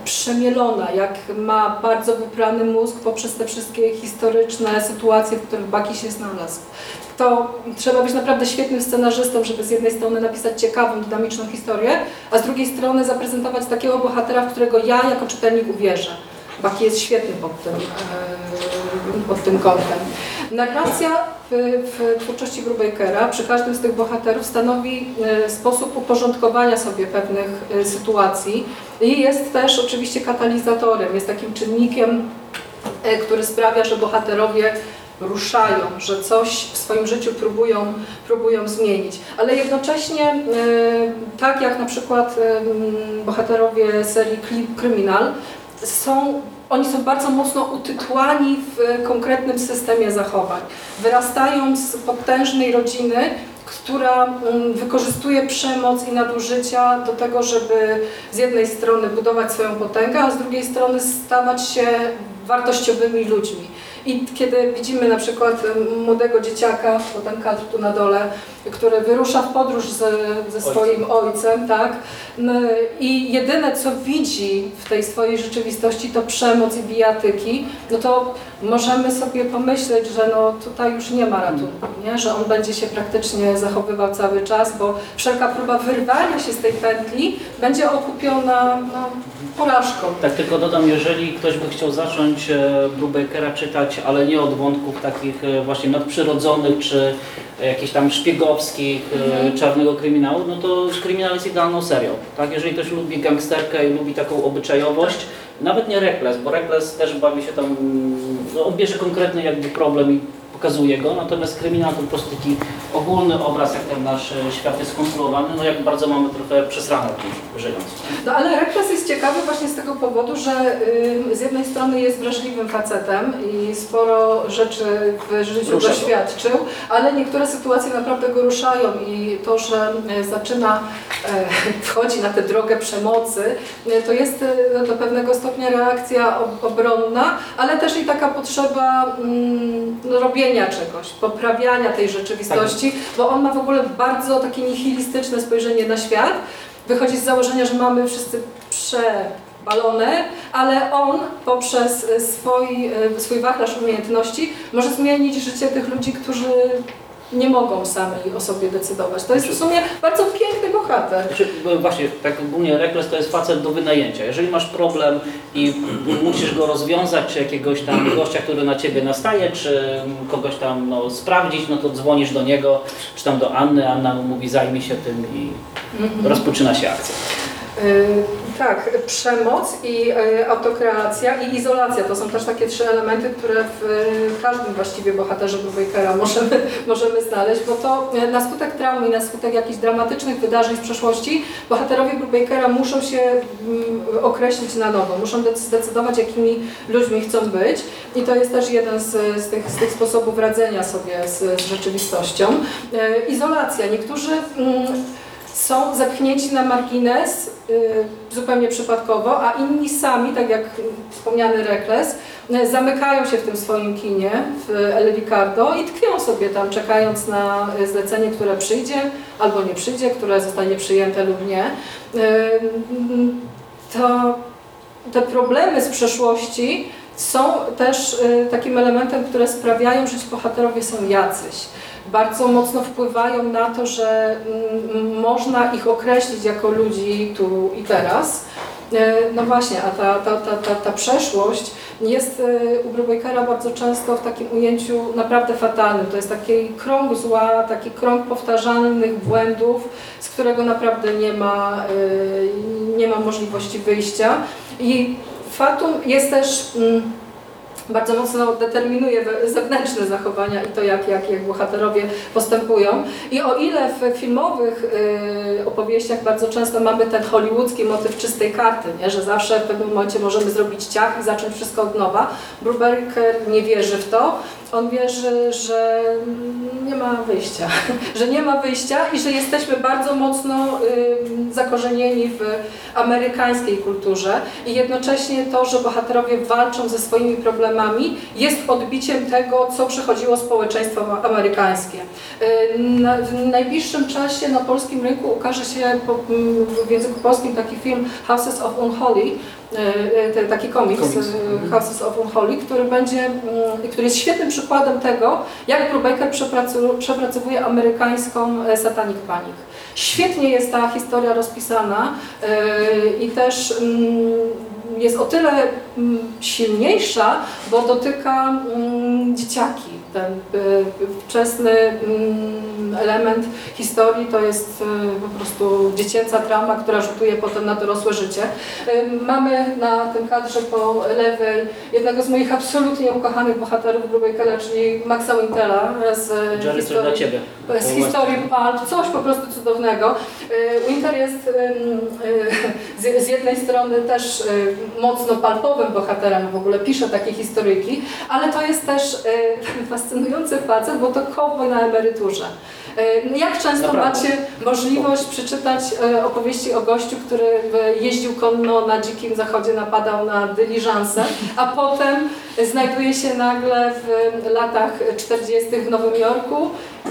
przemielona, jak ma bardzo wyprany mózg poprzez te wszystkie historyczne sytuacje, w których Baki się znalazł. To trzeba być naprawdę świetnym scenarzystą, żeby z jednej strony napisać ciekawą, dynamiczną historię, a z drugiej strony zaprezentować takiego bohatera, w którego ja jako czytelnik uwierzę. Baki jest świetny pod tym, e, pod tym kątem. Narracja w, w twórczości Brubakera przy każdym z tych bohaterów stanowi e, sposób uporządkowania sobie pewnych e, sytuacji i jest też oczywiście katalizatorem, jest takim czynnikiem, który sprawia, że bohaterowie ruszają, że coś w swoim życiu próbują, próbują zmienić. Ale jednocześnie, e, tak jak na przykład e, bohaterowie serii Kryminal, są, oni są bardzo mocno utytłani w konkretnym systemie zachowań. Wyrastają z potężnej rodziny, która mm, wykorzystuje przemoc i nadużycia do tego, żeby z jednej strony budować swoją potęgę, a z drugiej strony stawać się wartościowymi ludźmi. I kiedy widzimy na przykład em, młodego dzieciaka, bo ten kadr tu na dole, który wyrusza w podróż z, ze swoim ojcem, tak? M, I jedyne co widzi w tej swojej rzeczywistości to przemoc i bijatyki, no to możemy sobie pomyśleć, że no tutaj już nie ma ratunku, nie? że on będzie się praktycznie zachowywał cały czas, bo wszelka próba wyrwania się z tej pętli będzie okupiona no, porażką. Tak tylko dodam, jeżeli ktoś by chciał zacząć e, Brubakera czytać, ale nie od wątków takich e, właśnie nadprzyrodzonych, czy e, jakichś tam szpiegowskich, e, Mhm. czarnego kryminału, no to kryminał jest idealną serią. Tak? Jeżeli ktoś lubi gangsterkę i lubi taką obyczajowość, nawet nie Reckless, bo Reckless też bawi się tam, no, on bierze konkretny jakby problem i pokazuje go, natomiast kryminał to po prostu taki ogólny obraz, jak ten nasz e, świat jest skonstruowany, no jak bardzo mamy trochę przesrane żyjąc. No ale Reklas jest ciekawy właśnie z tego powodu, że y, z jednej strony jest wrażliwym facetem i sporo rzeczy w życiu Rusza go. doświadczył, ale niektóre sytuacje naprawdę go ruszają i to, że y, zaczyna, y, wchodzi na tę drogę przemocy, y, to jest y, do pewnego stopnia reakcja ob- obronna, ale też i taka potrzeba mm, robienia czegoś, poprawiania tej rzeczywistości, bo on ma w ogóle bardzo takie nihilistyczne spojrzenie na świat, wychodzi z założenia, że mamy wszyscy przebalone, ale on poprzez swój, y, swój wachlarz umiejętności może zmienić życie tych ludzi, którzy nie mogą sami o sobie decydować. To jest w sumie bardzo piękny bohater. Znaczy, bo właśnie, tak ogólnie rekles to jest facet do wynajęcia. Jeżeli masz problem i musisz go rozwiązać, czy jakiegoś tam gościa, który na ciebie nastaje, czy kogoś tam no, sprawdzić, no to dzwonisz do niego, czy tam do Anny, Anna mu mówi zajmij się tym i rozpoczyna się akcja. Y, Tak, przemoc i y, autokreacja i izolacja to są też takie trzy elementy, które w y, każdym właściwie bohaterze Brubaker'a możemy, możemy znaleźć, bo to na skutek traumy i na skutek jakichś dramatycznych wydarzeń z przeszłości bohaterowie Brubaker'a muszą się mm, określić na nowo, muszą dec- zdecydować jakimi ludźmi chcą być i to jest też jeden z, z, tych, z tych sposobów radzenia sobie z, z rzeczywistością. Izolacja. Niektórzy mm, są zepchnięci na margines y, zupełnie przypadkowo, a inni sami, tak jak wspomniany Rekles, y, zamykają się w tym swoim kinie w El Ricardo i tkwią sobie tam, czekając na zlecenie, które przyjdzie albo nie przyjdzie, które zostanie przyjęte lub nie. Y, To te problemy z przeszłości są też takim elementem, które sprawiają, że ci bohaterowie są jacyś bardzo mocno wpływają na to, że mm, można ich określić jako ludzi tu i teraz. E, No właśnie, a ta, ta, ta, ta, ta przeszłość jest e, u Brubakera bardzo często w takim ujęciu naprawdę fatalnym. To jest taki krąg zła, taki krąg powtarzalnych błędów, z którego naprawdę nie ma, e, nie ma możliwości wyjścia. I Fatum jest też mm, bardzo mocno determinuje zewnętrzne zachowania i to, jak, jak, jak bohaterowie postępują. I o ile w filmowych y, opowieściach bardzo często mamy ten hollywoodzki motyw czystej karty, nie? że zawsze w pewnym momencie możemy zrobić ciach i zacząć wszystko od nowa, Brubaker nie wierzy w to. On wierzy, że nie ma wyjścia, że nie ma wyjścia i że jesteśmy bardzo mocno zakorzenieni w amerykańskiej kulturze i jednocześnie to, że bohaterowie walczą ze swoimi problemami jest odbiciem tego, co przechodziło społeczeństwo amerykańskie. W najbliższym czasie na polskim rynku ukaże się w języku polskim taki film Houses of Unholy, y, y, te- taki komiks, Komiks. y, Houses of Unholy, który będzie, mm, który jest świetnym przykładem tego, jak Brubaker przepracowuje amerykańską e, Satanic Panic. Świetnie jest ta historia rozpisana e, i też mm, jest o tyle mm, silniejsza, bo dotyka dzieciaki ten y, wczesny mm, element historii to jest y, po prostu dziecięca trauma, która rzutuje potem na dorosłe życie. Y, Mamy na tym kadrze po lewej jednego z moich absolutnie ukochanych bohaterów Brubejkela, czyli Maxa Wintera z dla Ciebie. z historii Pulp, coś po prostu cudownego. Winter jest z, jednej strony też mocno palpowym bohaterem, w ogóle pisze takie historyjki, ale to jest też fascynujący facet, bo to cowboy na emeryturze. Y, Jak często Naprawdę. macie możliwość przeczytać y, opowieści o gościu, który y, jeździł konno na dzikim zachodzie, napadał na dyliżanse, a potem znajduje się nagle w latach 40. w Nowym Jorku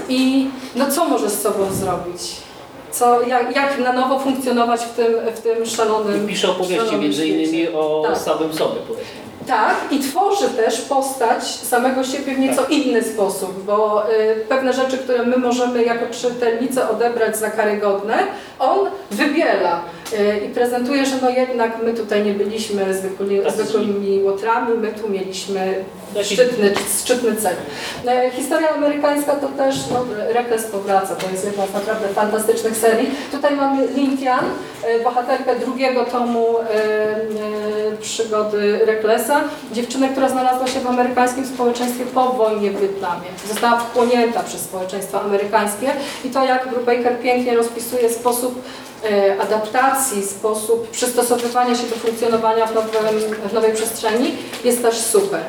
i no co może z sobą zrobić? Co, jak, jak na nowo funkcjonować w tym, w tym szalonym I pisze opowieści między innymi o Tak. samym sobie, powiedzmy. Tak, i tworzy też postać samego siebie w nieco inny sposób, bo y, pewne rzeczy, które my możemy jako czytelnicy odebrać za karygodne, on wybiela y, i prezentuje, że no jednak my tutaj nie byliśmy zwykłymi, Tacy zwykłymi łotrami, my tu mieliśmy szczytny, szczytny cel. E, Historia amerykańska to też, no, Rekles powraca, to jest jedna z naprawdę fantastycznych serii. Tutaj mamy Lintian, e, bohaterkę drugiego tomu e, przygody Reklesa. Dziewczynę, która znalazła się w amerykańskim społeczeństwie po wojnie w Wietnamie. Została wchłonięta przez społeczeństwo amerykańskie i to jak Brubaker pięknie rozpisuje sposób adaptacji, sposób przystosowywania się do funkcjonowania w, nowym, w nowej przestrzeni jest też super.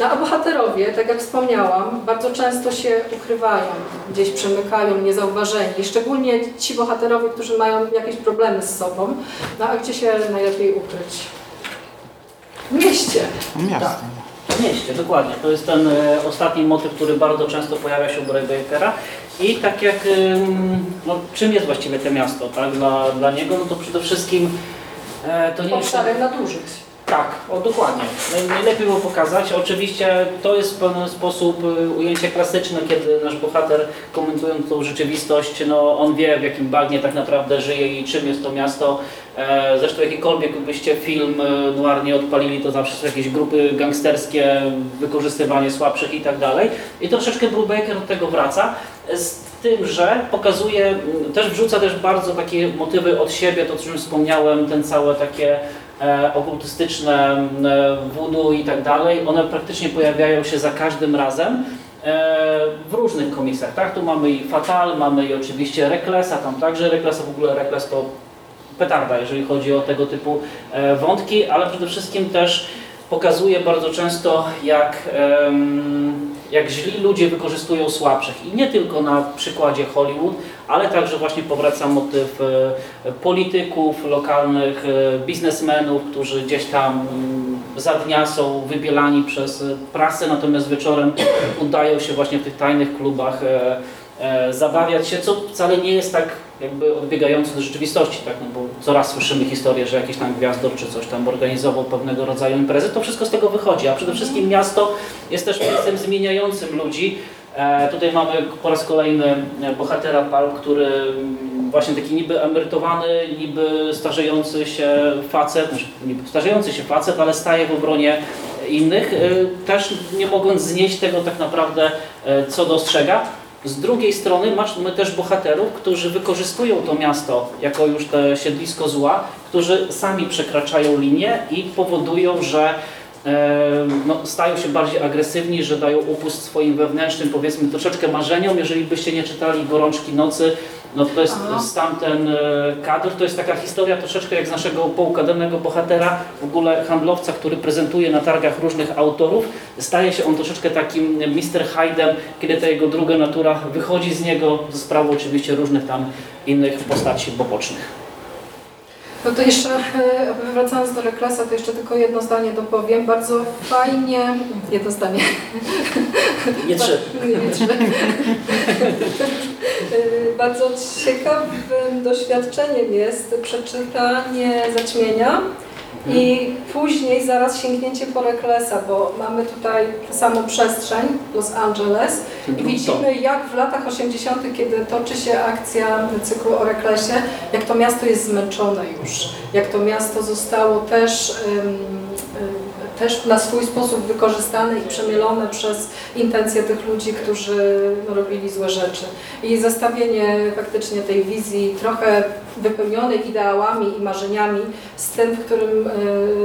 No a bohaterowie, tak jak wspomniałam, bardzo często się ukrywają, gdzieś przemykają niezauważeni, szczególnie ci bohaterowie, którzy mają jakieś problemy z sobą. No a gdzie się najlepiej ukryć? W mieście. Miasto. Mieście, dokładnie. To jest ten e, ostatni motyw, który bardzo często pojawia się u Breakera. I tak jak, no, czym jest właściwie to miasto, tak? Dla, dla niego, no to przede wszystkim e, to nie jest... Obszarem nadużyć. Tak, o dokładnie. Naj- Najlepiej było pokazać. Oczywiście to jest w pewien sposób y, ujęcie klasyczne, kiedy nasz bohater komentując tą rzeczywistość, no on wie w jakim bagnie tak naprawdę żyje i czym jest to miasto. E, Zresztą jakikolwiek byście film y, noir nie odpalili, to zawsze są jakieś grupy gangsterskie, wykorzystywanie słabszych i tak dalej. I troszeczkę Brubaker do tego wraca. Z tym, że pokazuje, też wrzuca też bardzo takie motywy od siebie, to o czym wspomniałem, ten całe takie okultystyczne m, e, voodoo i tak dalej, one praktycznie pojawiają się za każdym razem e, w różnych komiksach, tak? Tu mamy i Fatal, mamy i oczywiście Reklesa, tam także Reklesa, w ogóle Rekles to petarda, jeżeli chodzi o tego typu e, wątki, ale przede wszystkim też pokazuje bardzo często, jak, em, jak źli ludzie wykorzystują słabszych. I nie tylko na przykładzie Hollywood, ale także właśnie powraca motyw e, polityków, lokalnych e, biznesmenów, którzy gdzieś tam mm, za dnia są wybielani przez e, prasę, natomiast wieczorem udają się właśnie w tych tajnych klubach zabawiać się, co wcale nie jest tak jakby odbiegające do rzeczywistości, tak? no bo coraz słyszymy historię, że jakiś tam gwiazdor czy coś tam organizował pewnego rodzaju imprezy, to wszystko z tego wychodzi, a przede wszystkim miasto jest też miejscem zmieniającym ludzi. E, tutaj mamy po raz kolejny bohatera Palp, który właśnie taki niby emerytowany, niby starzejący się facet, znaczy niby starzejący się facet, ale staje w obronie innych, e, też nie mogąc znieść tego tak naprawdę, e, co dostrzega. Z drugiej strony mamy też bohaterów, którzy wykorzystują to miasto jako już te siedlisko zła, którzy sami przekraczają linię i powodują, że e, no, stają się bardziej agresywni, że dają upust swoim wewnętrznym, powiedzmy, troszeczkę marzeniom. Jeżeli byście nie czytali Gorączki Nocy, no to jest Aha. stamten e, kadr, to jest taka historia troszeczkę jak z naszego poukładanego bohatera, w ogóle handlowca, który prezentuje na targach różnych autorów. Staje się on troszeczkę takim Mr. Hyde'em, kiedy ta jego druga natura wychodzi z niego, ze sprawą oczywiście różnych tam innych postaci pobocznych. No to jeszcze e, wracając do Reklesa, to jeszcze tylko jedno zdanie dopowiem. Bardzo fajnie, jedno zdanie. Nie trzy. Nie. E, Bardzo ciekawym doświadczeniem jest przeczytanie zaćmienia i później zaraz sięgnięcie po Reklesa, bo mamy tutaj tę samą przestrzeń, Los Angeles i widzimy jak w latach 80., kiedy toczy się akcja cyklu o Reklesie, jak to miasto jest zmęczone już, jak to miasto zostało też em, też na swój sposób wykorzystane i przemielone przez intencje tych ludzi, którzy no, robili złe rzeczy. I zestawienie faktycznie tej wizji trochę wypełnionej ideałami i marzeniami z tym, w którym,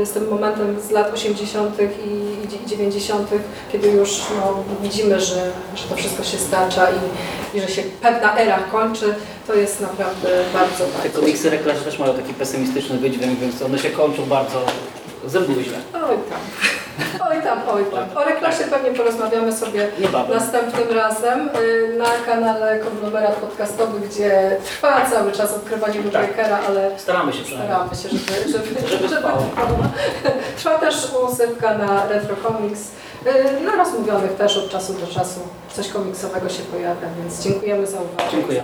y, z tym momentem z lat 80. i i 90., kiedy już no, widzimy, że, że to wszystko się stacza i, i że się pewna era kończy, to jest naprawdę bardzo, Te bardzo komiksy reklamy też mają taki pesymistyczny wydźwięk, więc one się kończą bardzo zębuźle. Oj tam, oj tam, oj tam. O reklasie pewnie porozmawiamy sobie Niebawem. następnym razem y, na kanale Konglomerat Podcastowy, gdzie trwa cały czas odkrywanie Woodbreakera, ale Staramy się przynajmniej. staramy się, żeby, żeby, Żeby żeby trwało. trwało. Trwa też usypka na Retro Comics. y, Na rozmówionych też od czasu do czasu coś komiksowego się pojawia, więc dziękujemy za uwagę. Dziękuję.